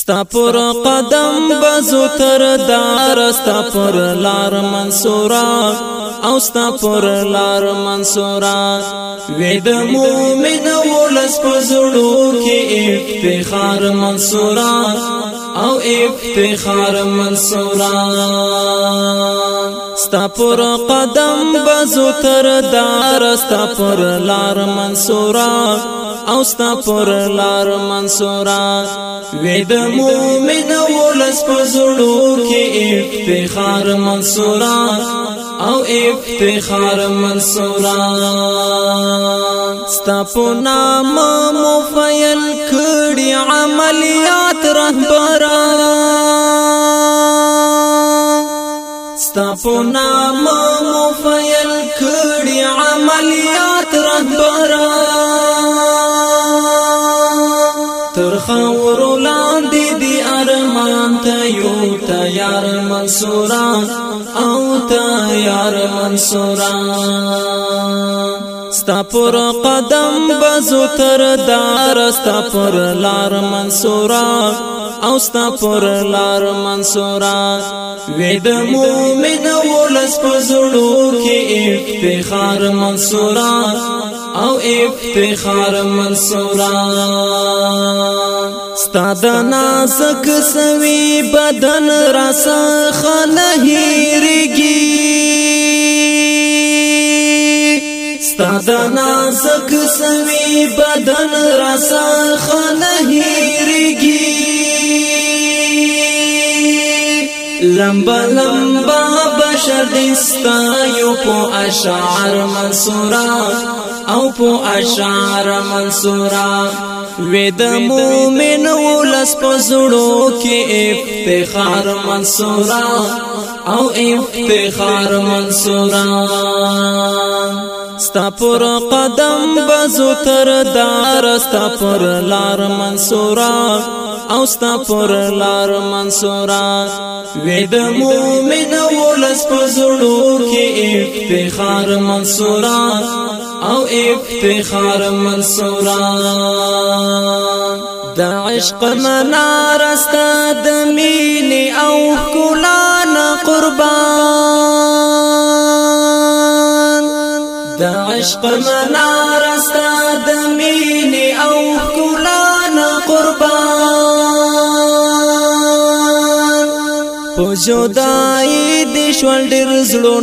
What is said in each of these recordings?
ستا پر قدم بزو تر دار ستا پر لار منصورا او ستا پر لار منصورا وید مومن ولس پزړو کې افتخار منصورا او افتخار منصورا ستا پر قدم بزو تر دار ستا پر لار منصورا او ستا پر لار منصورا وې د مؤمن ولس په زړو کې افتخار منصورا او افتخار منصورا ستا په نام مفیل کړي عملیات رهبرا ستا په نام مفیل کړي عملیات رهبرا یار منصورا او تا یار منصورا ستا پر قدم بزو تر دار ستا پر لار منصورا او ستا پر لار منصورا وید مومن ولس پزړو کې افتخار منصورا او افتخار منصوران ستاد نازک سوی بدن رس خنهریږي ستاد نازک سوی بدن رس خنهریږي لمبا لمبا بشر دستا یو په اشعار منصوران او په اشعار منصورا وې د مؤمن ولس په زړو کې افتخار منصورا او افتخار منصورا ستا پر قدم بزو تر دار ستا پر لار منصورا او ستا پر لار منصورا وې د مؤمن ولس په زړو کې افتخار منصورا او افتخار منصوران دا عشق منار است د مینې او کلا نه قربان دا عشق منار است د مینې او کلا نه قربان پوجودای د شول ډیر زړه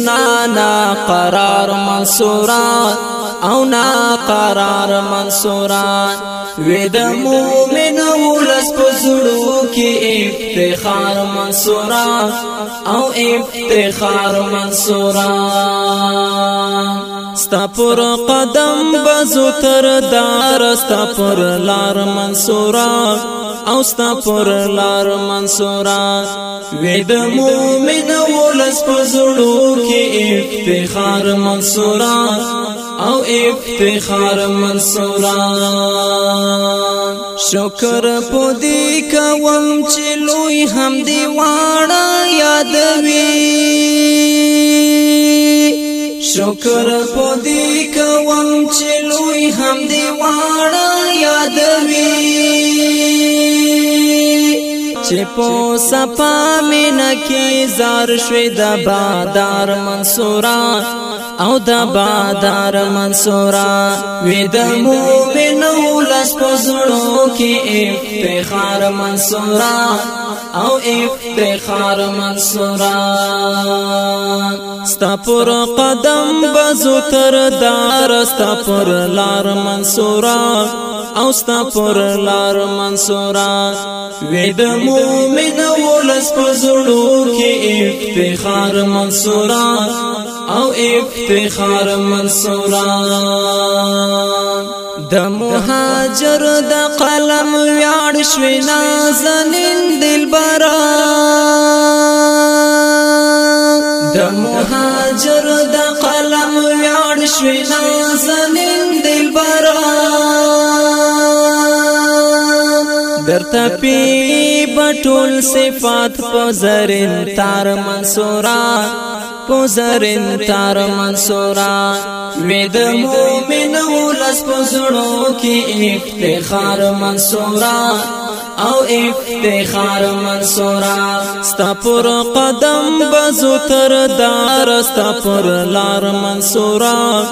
نه قرار منصورات او نا قرار منصوران وې د مؤمن ولس په زړو کې افتخار منصوران او افتخار منصوران ستا پر قدم بزو تر دار ستا پر لار منصوران او ستا پر لار منصوران وې د مؤمن ولس په زړو کې افتخار منصوران او افتخار منصوران شکر پودی کوم چې لوی هم دی واړه یادوي شکر پودی کوم چې لوی هم دی واړه یادوي چې په صفه مینه کې زار شوي د بادار منصوران او د بادار منصورا وې د مؤمنو لاس پزړو کې افتخار منصورا او افتخار منصورا ستا پر قدم بزو تر دار ستا پر لار منصورا او ستا پر لار منصورا وې د مؤمن ولس په زړو کې افتخار منصورا او افتخار منصورا د مهاجر د قلم ویاړ شوی نازنین دلبر د مهاجر د قلم ویاړ شوی نازنین دلبر تپی بټول صفات پزرن تار منصورا پزرن تار منصورا وید مومن ولس پزړو کې افتخار منصورا او افتخار منصورا ستا پر قدم بزو تر دار ستا پر لار منصورا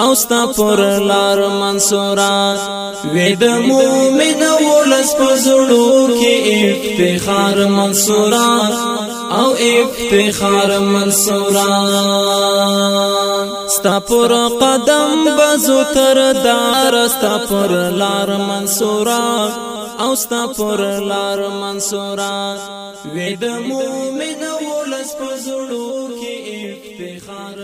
او ستا پر لار منصورا وې د مؤمن ولس په زړو کې افتخار منصورا او افتخار منصورا ستا پر قدم بزو تر دار ستا پر لار منصورا او ستا پر لار منصورا وې د مؤمن ولس په زړو کې افتخار